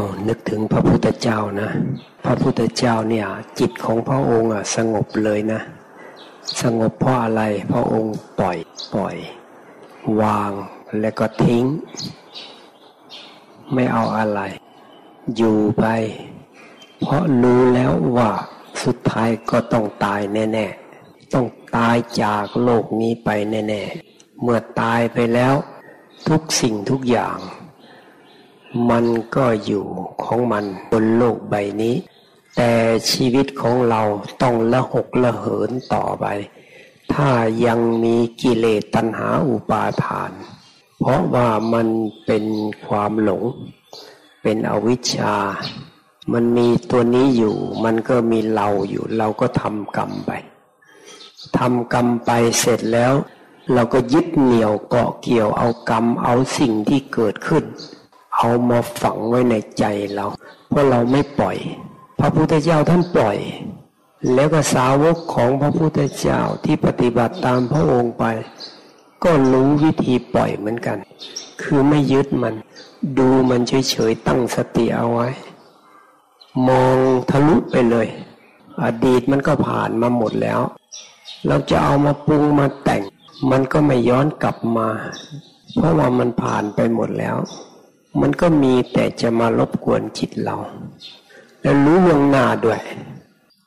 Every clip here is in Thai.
เอานึกถึงพระพุทธเจ้านะ พระพุทธเจ้าเนี่ย จิตของพระองค์อะสงบเลยนะ สงบเพราะอะไรพระองค์ปล่อยปล่อย วางแล้วก็ทิ้ง ไม่เอาอะไร อยู่ไป เพราะรู้แล้วว่าสุดท้ายก็ต้องตายแน่ ๆ ต้องตายจากโลกนี้ไปแน่ ๆ เมื่อตายไปแล้ว ทุกสิ่งทุกอย่าง มันก็อยู่ของมันบนโลกใบนี้ แต่ชีวิตของเราต้องละหกละเหินต่อไป ถ้ายังมีกิเลสตัณหาอุปาทาน เพราะว่ามันเป็นความหลง เป็นอวิชชา มันมีตัวนี้อยู่ มันก็มีเราอยู่ เราก็ทำกรรมไปทำกรรมไปเสร็จแล้ว เราก็ยึดเหนี่ยวเกาะเกี่ยวเอากรรมเอาสิ่งที่เกิดขึ้น เอามาฝังไว้ในใจเรา เพราะเราไม่ปล่อย พระพุทธเจ้าท่านปล่อย แล้วก็สาวกของพระพุทธเจ้าที่ปฏิบัติตามพระองค์ไป ก็รู้วิธีปล่อยเหมือนกัน คือไม่ยึดมัน ดูมันเฉยๆตั้งสติเอาไว้ มองทะลุไปเลย อดีตมันก็ผ่านมาหมดแล้ว เราจะเอามาปรุงมาแต่ง มันก็ไม่ย้อนกลับมา เพราะว่ามันผ่านไปหมดแล้ว มันก็มีแต่จะมารบกวนจิตเรา แล้วรู้ล่วงหน้าด้วย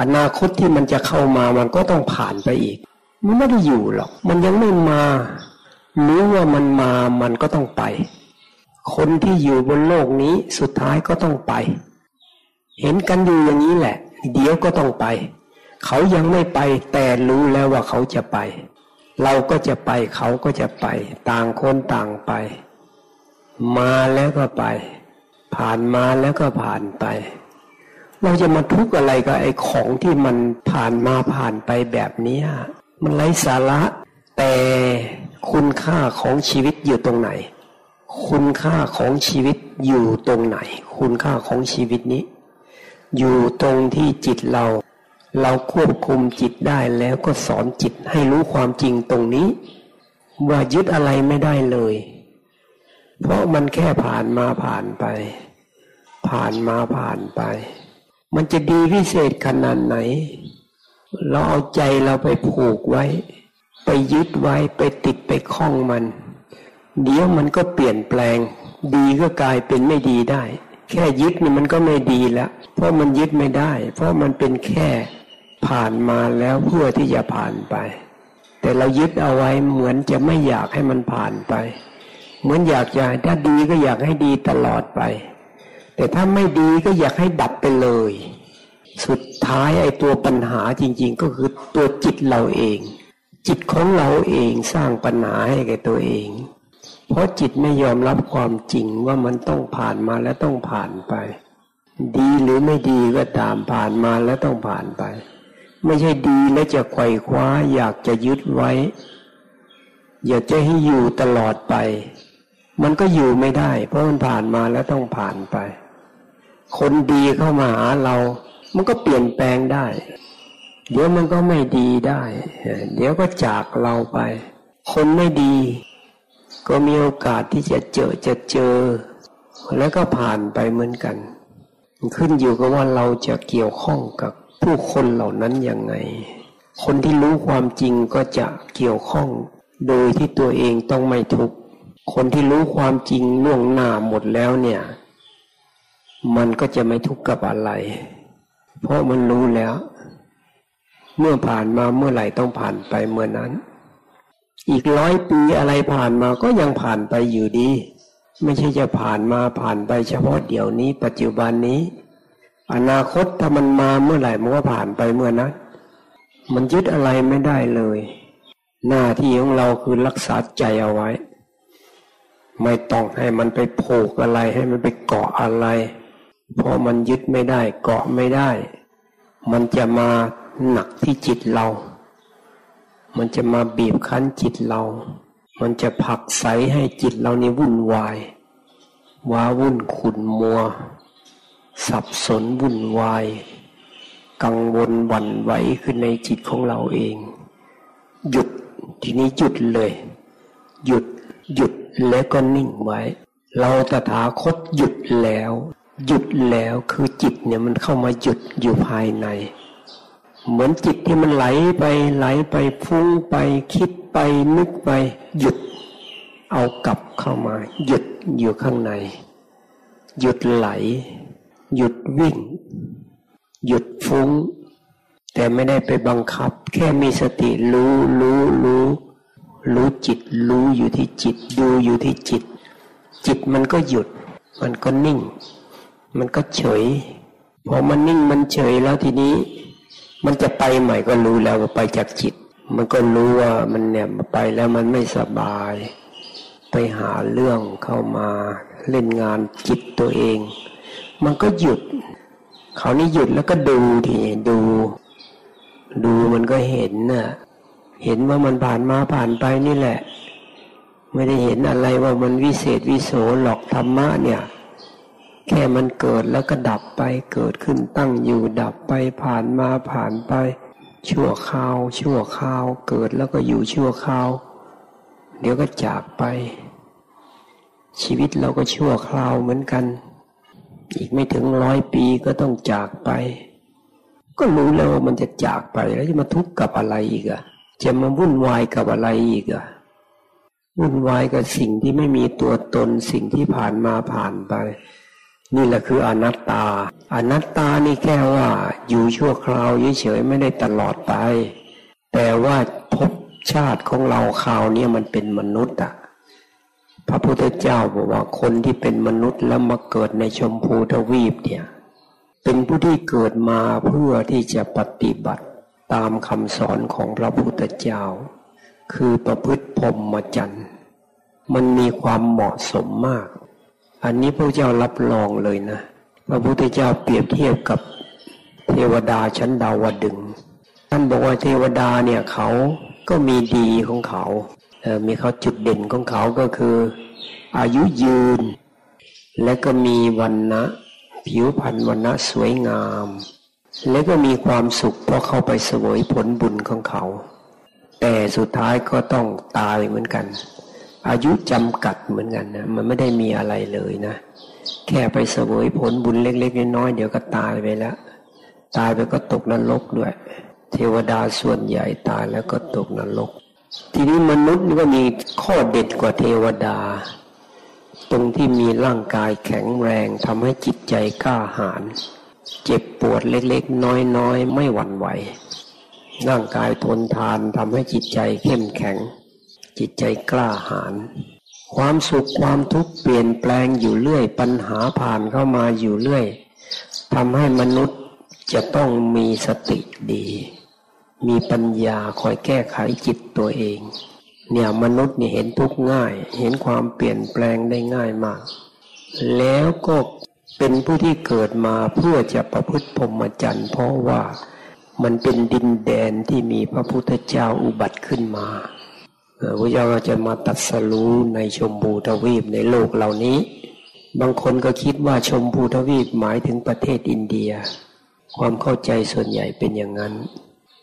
อนาคตที่มันจะเข้ามามันก็ต้องผ่านไปอีก มันไม่ได้อยู่หรอก มันยังไม่มา รู้ว่ามันมามันก็ต้องไป คนที่อยู่บนโลกนี้สุดท้ายก็ต้องไป เห็นกันอยู่อย่างนี้แหละ เดี๋ยวก็ต้องไป เขายังไม่ไปแต่รู้แล้วว่าเขาจะไป เราก็จะไปเขาก็จะไป ต่างคนต่างไป มาแล้วก็ไป ผ่านมาแล้วก็ผ่านไป เราจะมาทุกข์อะไรกับไอ้ของที่มันผ่านมาผ่านไปแบบนี้มันไร้สาระ แต่คุณค่าของชีวิตอยู่ตรงไหน คุณค่าของชีวิตอยู่ตรงไหน คุณค่าของชีวิตนี้ อยู่ตรงที่จิตเรา เราควบคุมจิตได้แล้วก็สอนจิตให้รู้ความจริงตรงนี้ ว่ายึดอะไรไม่ได้เลย เพราะมันแค่ผ่านมาผ่านไป ผ่านมาผ่านไป มันจะดีพิเศษขนาดไหน เราเอาใจเราไปผูกไว้ ไปยึดไว้ไปติดไปคล้องมัน เดี๋ยวมันก็เปลี่ยนแปลง ดีก็กลายเป็นไม่ดีได้ แค่ยึดนี่มันก็ไม่ดีแล้ว เพราะมันยึดไม่ได้ เพราะมันเป็นแค่ผ่านมาแล้วเพื่อที่จะผ่านไป แต่เรายึดเอาไว้เหมือนจะไม่อยากให้มันผ่านไป เหมือนอยากจะถ้าดีก็อยากให้ดีตลอดไป แต่ถ้าไม่ดีก็อยากให้ดับไปเลย สุดท้ายไอ้ตัวปัญหาจริง ๆ ก็คือตัวจิตเราเอง จิตของเราเองสร้างปัญหาให้แก่ตัวเอง เพราะจิตไม่ยอมรับความจริงว่ามันต้องผ่านมาและต้องผ่านไป ดีหรือไม่ดีก็ตามผ่านมาแล้วต้องผ่านไป ไม่ใช่ดีแล้วจะไขว่คว้าอยากจะยึดไว้อยากจะให้อยู่ตลอดไป มันก็อยู่ไม่ได้ เพราะมันผ่านมาแล้วต้องผ่านไป คนดีเข้ามาหาเรา มันก็เปลี่ยนแปลงได้ เดี๋ยวมันก็ไม่ดีได้ เดี๋ยวก็จากเราไป คนไม่ดี ก็มีโอกาสที่จะเจอจะเจอ แล้วก็ผ่านไปเหมือนกัน ขึ้นอยู่กับว่าเราจะเกี่ยวข้องกับผู้คนเหล่านั้นยังไง คนที่รู้ความจริงก็จะเกี่ยวข้อง โดยที่ตัวเองต้องไม่ทุกข์ คนที่รู้ความจริงล่วงหน้าหมดแล้วเนี่ย มันก็จะไม่ทุกข์กับอะไร เพราะมันรู้แล้ว เมื่อผ่านมาเมื่อไหร่ต้องผ่านไปเมื่อนั้น อีกร้อยปีอะไรผ่านมาก็ยังผ่านไปอยู่ดี ไม่ใช่จะผ่านมาผ่านไปเฉพาะเดี๋ยวนี้ ปัจจุบันนี้ อนาคตถ้ามันมาเมื่อไหร่มันก็ผ่านไปเมื่อนั้น มันยึดอะไรไม่ได้เลย หน้าที่ของเราคือรักษาใจเอาไว้ ไม่ต้องให้มันไปผูกอะไรให้มันไปเกาะอะไร เพราะมันยึดไม่ได้เกาะไม่ได้ มันจะมาหนักที่จิตเรา มันจะมาบีบคั้นจิตเรา มันจะผักใสให้จิตเรานี่วุ่นวายว้าวุ่นขุนมัว สับสนวุ่นวาย กังวลหวั่นไหวขึ้นในจิตของเราเอง หยุดทีนี้หยุดเลย หยุดหยุด แล้วก็นิ่งไว้ เราตถาคตหยุดแล้ว หยุดแล้วคือจิตเนี่ยมันเข้ามาหยุดอยู่ภายใน เหมือนจิตที่มันไหลไปไหลไปฟุ้งไปคิดไปนึกไป หยุด เอากลับเข้ามา หยุดอยู่ข้างใน หยุดไหล หยุดวิ่ง หยุดฟุ้ง แต่ไม่ได้ไปบังคับ แค่มีสติรู้รู้รู้ รู้จิต รู้อยู่ที่จิต ดูอยู่ที่จิต จิตมันก็หยุด มันก็นิ่ง มันก็เฉย พอมันนิ่งมันเฉยแล้วทีนี้ มันจะไปใหม่ก็รู้แล้วว่าไปจากจิต มันก็รู้ว่ามันเนี่ยไปแล้วมันไม่สบาย ไปหาเรื่องเข้ามาเล่นงานจิตตัวเอง มันก็หยุดเขานี่หยุดแล้วก็ดูทีดู ดูมันก็เห็นน่ะ เห็นว่ามันผ่านมาผ่านไปนี่แหละ ไม่ได้เห็นอะไรว่ามันวิเศษวิโสหลอกธรรมะเนี่ย แค่มันเกิดแล้วก็ดับไปเกิดขึ้นตั้งอยู่ดับไปผ่านมาผ่านไป ชั่วคราว ชั่วคราว เกิดแล้วก็อยู่ชั่วคราว เดี๋ยวก็จากไป ชีวิตเราก็ชั่วคราวเหมือนกัน อีกไม่ถึงร้อยปีก็ต้องจากไป ก็รู้แล้วว่ามันจะจากไปแล้วจะมาทุกข์กับอะไรอีกอะ จะมาวุ่นวายกับอะไรอีกอะวุ่นวายกับสิ่งที่ไม่มีตัวตนสิ่งที่ผ่านมาผ่านไป นี่แหละคืออนัตตา อนัตตานี่แค่ว่าอยู่ชั่วคราวเฉยๆไม่ได้ตลอดไป แต่ว่าภพชาติของเราคราวนี้มันเป็นมนุษย์อะพระพุทธเจ้าบอกว่าคนที่เป็นมนุษย์แล้วมาเกิดในชมพูทวีปเนี่ย เป็นผู้ที่เกิดมาเพื่อที่จะปฏิบัติ ตามคำสอนของพระพุทธเจ้า คือประพฤติพรหมจรรย์มันมีความเหมาะสมมาก อันนี้พระเจ้ารับรองเลยนะ พระพุทธเจ้าเปรียบเทียบกับเทวดาชั้นดาวดึง ท่านบอกว่าเทวดาเนี่ยเขาก็มีดีของเขาเออมีเขาจุดเด่นของเขาก็คือ อายุยืน และก็มีวันนะผิวพรรณวันนะสวยงาม แล้วก็มีความสุขเพราะเข้าไปสวยผลบุญของเขา แต่สุดท้ายก็ต้องตายเหมือนกัน อายุจำกัดเหมือนกันนะมันไม่ได้มีอะไรเลยนะ แค่ไปสวยผลบุญเล็กๆน้อยๆเดี๋ยวก็ตายไปแล้ว ตายไปก็ตกนรกด้วย เทวดาส่วนใหญ่ตายแล้วก็ตกนรก ทีนี้มนุษย์ก็มีข้อเด็ดกว่าเทวดา ตรงที่มีร่างกายแข็งแรงทำให้จิตใจกล้าหาญ เจ็บปวดเล็กๆ น้อยๆ ไม่หวั่นไหว ร่างกายทนทานทำให้จิตใจเข้มแข็ง จิตใจกล้าหาญความสุขความทุกข์เปลี่ยนแปลงอยู่เรื่อย ปัญหาผ่านเข้ามาอยู่เรื่อยทำให้มนุษย์จะต้องมีสติดี มีปัญญาคอยแก้ไขจิตตัวเอง เนี่ยมนุษย์เนี่เห็นทุกข์ง่าย เห็นความเปลี่ยนแปลงได้ง่ายมาก แล้วก็ เป็นผู้ที่เกิดมาเพื่อจะประพฤติพรหมจรรย์เพราะว่ามันเป็นดินแดนที่มีพระพุทธเจ้าอุบัติขึ้นมาพระเจ้าก็จะมาตัดสรู้ในชมพูทวีปในโลกเหล่านี้ บางคนก็คิดว่าชมพูทวีปหมายถึงประเทศอินเดีย ความเข้าใจส่วนใหญ่เป็นอย่างนั้น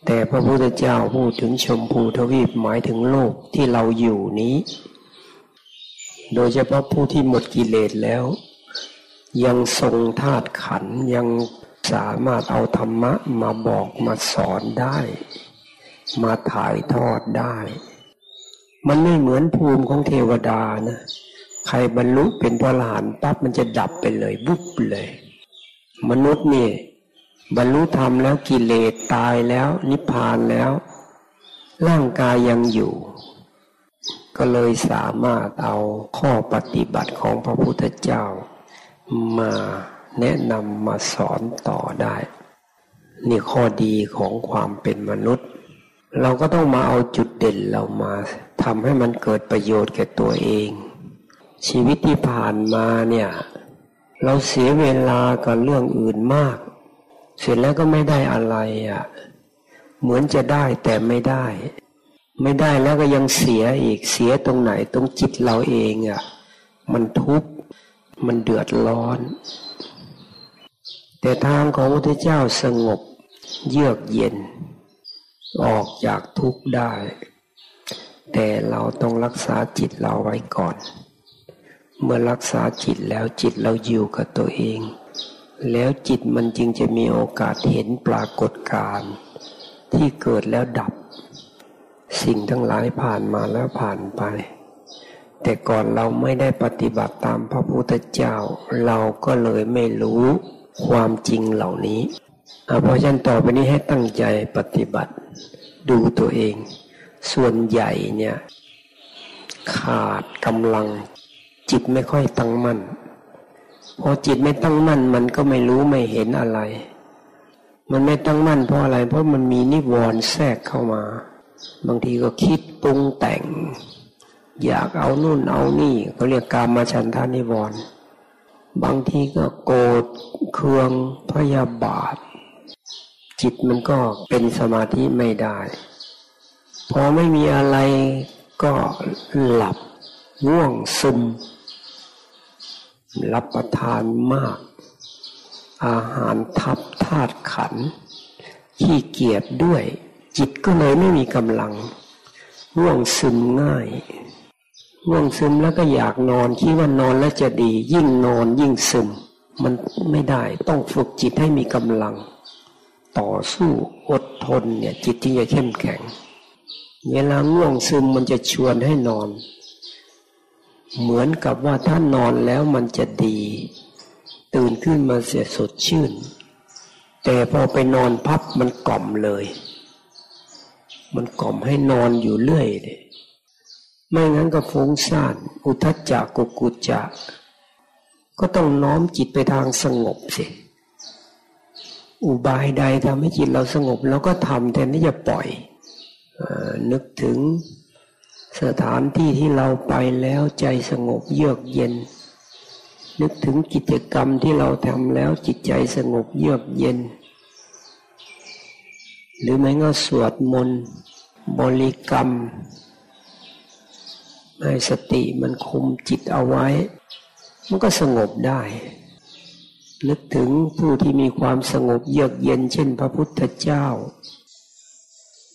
แต่พระพุทธเจ้าพูดถึงชมพูทวีปหมายถึงโลกที่เราอยู่นี้ โดยเฉพาะผู้ที่หมดกิเลสแล้ว ยังทรงธาตุขันยังสามารถเอาธรรมะมาบอกมาสอนได้ มาถ่ายทอดได้ มันไม่เหมือนภูมิของเทวดานะใครบรรลุเป็นพระหลานปั๊บมันจะดับไปเลยบุบเลย มนุษย์นี่ บรรลุธรรมแล้วกิเลสตายแล้ว นิพพานแล้ว ร่างกายยังอยู่ ก็เลยสามารถเอาข้อปฏิบัติของพระพุทธเจ้า มาแนะนำมาสอนต่อได้ นี่ข้อดีของความเป็นมนุษย์ เราก็ต้องมาเอาจุดเด่นเรามาทำให้มันเกิดประโยชน์แก่ตัวเอง ชีวิตที่ผ่านมาเนี่ย เราเสียเวลากับเรื่องอื่นมาก เสร็จแล้วก็ไม่ได้อะไรอะ่ะเหมือนจะได้แต่ไม่ได้ ไม่ได้แล้วก็ยังเสียอีกเสียตรงไหนตรงจิตเราเองอะ่ะ มันทุกข์ มันเดือดร้อน แต่ทางของพระพุทธเจ้าสงบเยือกเย็น ออกจากทุกข์ได้ แต่เราต้องรักษาจิตเราไว้ก่อน เมื่อรักษาจิตแล้วจิตเราอยู่กับตัวเอง แล้วจิตมันจึงจะมีโอกาสเห็นปรากฏการณ์ที่เกิดแล้วดับ สิ่งทั้งหลายผ่านมาแล้วผ่านไป แต่ก่อนเราไม่ได้ปฏิบัติตามพระพุทธเจ้า เราก็เลยไม่รู้ความจริงเหล่านี้เพราะฉะนั้นต่อไปนี้ให้ตั้งใจปฏิบัติ ดูตัวเอง ส่วนใหญ่เนี่ยขาดกำลัง จิตไม่ค่อยตั้งมั่นพอจิตไม่ตั้งมั่นมันก็ไม่รู้ไม่เห็นอะไร มันไม่ตั้งมั่นเพราะอะไร เพราะมันมีนิวรณ์แทรกเข้ามา บางทีก็คิดปรุงแต่ง อยากเอานู่นเอานี่เขาเรียกกามาฉันทานิวรณ์บางทีก็โกรธเคืองพยาบาท จิตมันก็เป็นสมาธิไม่ได้ พอไม่มีอะไรก็หลับง่วงซึม รับประทานมาก อาหารทับธาตุขัน ขี้เกียจด้วย จิตก็เลยไม่มีกำลังง่วงซึมง่าย ง่วงซึมแล้วก็อยากนอนคิดว่านอนแล้วจะดี ยิ่งนอนยิ่งซึม มันไม่ได้ต้องฝึกจิตให้มีกำลัง ต่อสู้อดทนเนี่ยจิตจึงจะเข้มแข็ง เวลาง่วงซึมมันจะชวนให้นอน เหมือนกับว่าถ้านอนแล้วมันจะดี ตื่นขึ้นมาเสียสดชื่น แต่พอไปนอนพับมันกล่อมเลย มันกล่อมให้นอนอยู่เรื่อยเลย ไม่งั้นก็ฟุ้งซ่าน อุทจจะกุกุจจะก็ต้องน้อมจิตไปทางสงบสิ อุบายใดทำให้จิตเราสงบเราก็ทำแทนที่จะปล่อยอนึกถึงสถานที่ที่เราไปแล้วใจสงบเยือกเย็น นึกถึงกิจกรรมที่เราทำแล้วจิตใจสงบเยือกเย็น หรือไม่ก็สวดมนต์บริกรรม ให้สติมันคุมจิตเอาไว้ มันก็สงบได้นึกถึงผู้ที่มีความสงบเยือกเย็นเช่นพระพุทธเจ้า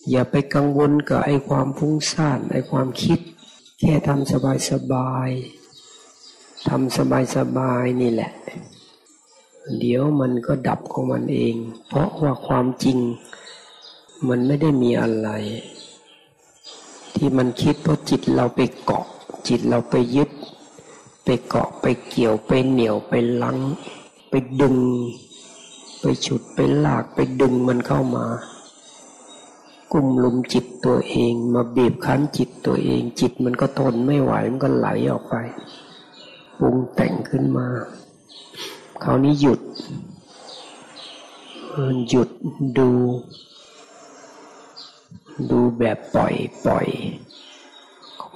อย่าไปกังวลกับไอ้ความฟุ้งซ่านไอ้ความคิด แค่ทำสบายสบายทำสบายสบายนี่แหละ เดี๋ยวมันก็ดับของมันเอง เพราะว่าความจริง มันไม่ได้มีอะไร ที่มันคิดเพราะจิตเราไปเกาะ จิตเราไปยึด ไปเกาะไปเกี่ยวไปเหนียวไปลัง ไปดึง ไปฉุดไปลากไปดึงมันเข้ามา กุมลุมจิตตัวเองมาบีบคั้นจิตตัวเอง จิตมันก็ทนไม่ไหวมันก็ไหลออกไปปรุงแต่งขึ้นมาคราวนี้หยุดหยุดดู ดูแบบปล่อยปล่อย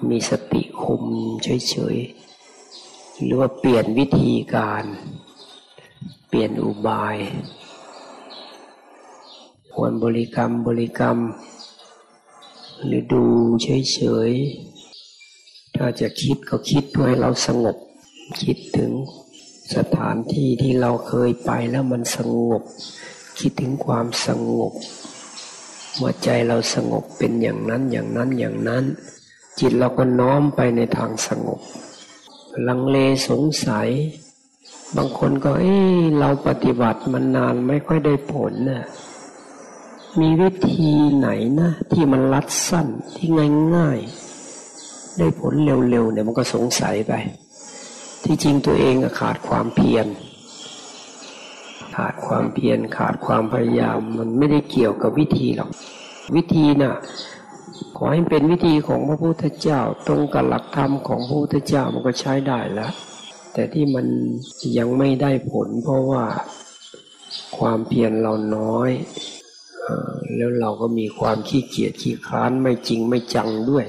มีสติคุมเฉยๆหรือว่าเปลี่ยนวิธีการ เปลี่ยนอุบาย ควรบริกรรมบริกรรม หรือดูเฉยๆถ้าจะคิดก็คิดเพื่อให้เราสงบ คิดถึงสถานที่ที่เราเคยไปแล้วมันสงบ คิดถึงความสงบ ว่าใจเราสงบเป็นอย่างนั้นอย่างนั้นอย่างนั้น จิตเราก็น้อมไปในทางสงบ ลังเลสงสัย บางคนก็ เอ้เราปฏิบัติมันนานไม่ค่อยได้ผลนะ่ะมีวิธีไหนนะ ที่มันรัดสั้นที่ง่ายๆ ได้ผลเร็วๆเนี่ยมันก็สงสัยไป ที่จริงตัวเองขาดความเพียร ขาดความเพียรขาดความพยายาม มันไม่ได้เกี่ยวกับวิธีหรอก วิธีนะ่ะขอให้เป็นวิธีของพระพุทธเจ้า ตรงกับหลักธรรมของพระพุทธเจ้ามันก็ใช้ได้แล้วแต่ที่มันยังไม่ได้ผล เพราะว่าความเพียรเราน้อยแล้วเราก็มีความขี้เกียจขี้ค้านไม่จริงไม่จังด้วย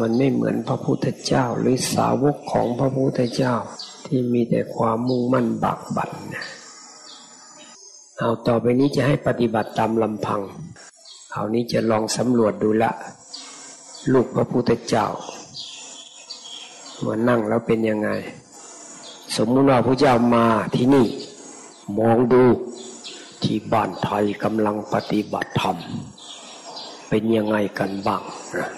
มันไม่เหมือนพระพุทธเจ้าหรือสาวกของพระพุทธเจ้าที่มีแต่ความมุ่งมั่นบักบั่น เอาต่อไปนี้จะให้ปฏิบัติตามลำพังเอานี้จะลองสำรวจดูละ ลูกพระพุทธเจ้ามานั่งแล้วเป็นยังไง สมมุติว่าพระเจ้ามาที่นี่ มองดูที่บ้านไทยกำลังปฏิบัติธรรม เป็นยังไงกันบ้างนะ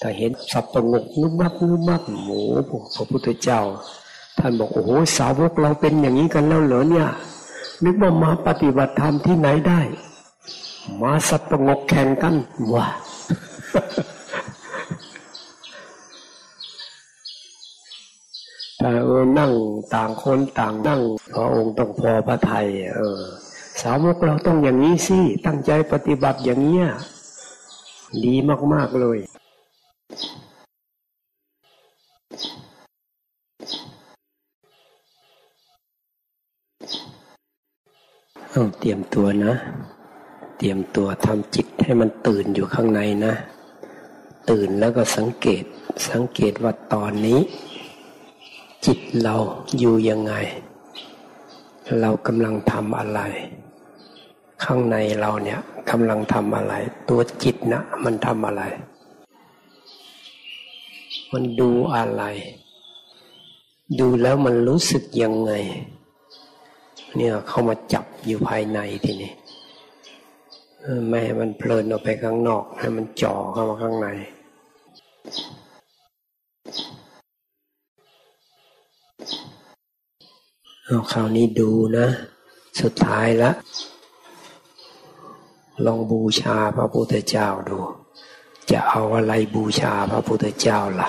ถ้าเห็นสับประงกนุบักนุบักหมูพระพุทธเจ้า ท่านบอกโอ้โหสาวกเราเป็นอย่างนี้กันแล้วเหรอเนี่ย นึกว่ามาปฏิบัติธรรมที่ไหนได้ มาสัตว์งกแข่งกันว้าแต่เออนั่งต่างคนต่างนั่งพระองค์ต้องพอพระไทยเออ สาวกเราต้องอย่างนี้สิตั้งใจปฏิบัติอย่างเนี้ยดีมากๆเลย ต้องเตรียมตัวนะ เตรียมตัวทำจิตให้มันตื่นอยู่ข้างในนะ ตื่นแล้วก็สังเกต สังเกตว่าตอนนี้ จิตเราอยู่ยังไง เรากำลังทำอะไร ข้างในเราเนี่ยกำลังทำอะไร ตัวจิตนะมันทำอะไร มันดูอะไร ดูแล้วมันรู้สึกยังไง เนี่ยเข้ามาจับอยู่ภายในทีนี้ไม่ให้มันเพลินออกไปข้างนอก ให้มันจ่อเข้ามาข้างใน เอาคราวนี้ดูนะ สุดท้ายละ ลองบูชาพระพุทธเจ้าดู จะเอาอะไรบูชาพระพุทธเจ้าละ่ะ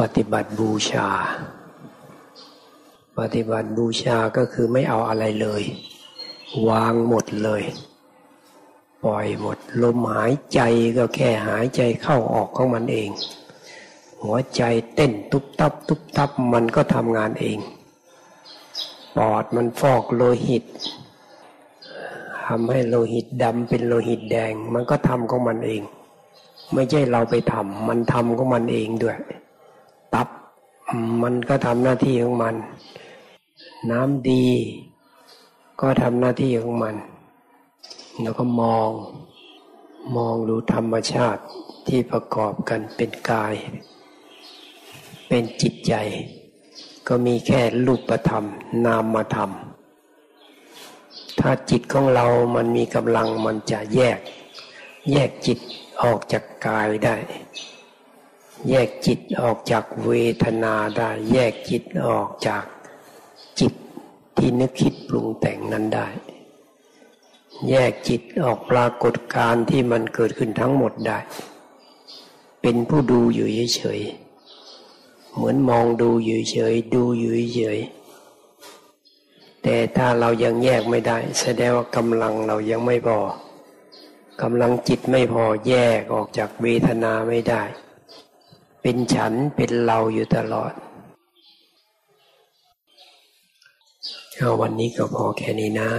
ปฏิบัติบูชา ปฏิบัติบูชาก็คือไม่เอาอะไรเลย วางหมดเลย ปล่อยหมด ลมหายใจก็แค่หายใจเข้าออกของมันเอง หัวใจเต้นตุบตับตุบตับมันก็ทำงานเอง ปอดมันฟอกโลหิตทำให้โลหิตดำเป็นโลหิตแดง มันก็ทำของมันเอง ไม่ใช่เราไปทำมันทำของมันเองด้วย มันก็ทำหน้าที่ของมัน น้ำดี ก็ทำหน้าที่ของมัน แล้วก็มอง มองดูธรรมชาติที่ประกอบกันเป็นกาย เป็นจิตใจ ก็มีแค่รูปธรรม นามธรรม ถ้าจิตของเรามันมีกำลังมันจะแยก แยกจิตออกจากกายได้ แยกจิตออกจากเวทนาได้ แยกจิตออกจากจิตที่นึกคิดปรุงแต่งนั้นได้ แยกจิตออกปรากฏการที่มันเกิดขึ้นทั้งหมดได้ เป็นผู้ดูอยู่เฉยๆเหมือนมองดูอยู่เฉยดูอยู่เฉยแต่ถ้าเรายังแยกไม่ได้ แสดงว่ากำลังเรายังไม่พอกำลังจิตไม่พอแยกออกจากเวทนาไม่ได้ เป็นฉันเป็นเราอยู่ตลอดวันนี้ก็พอแค่นี้นะ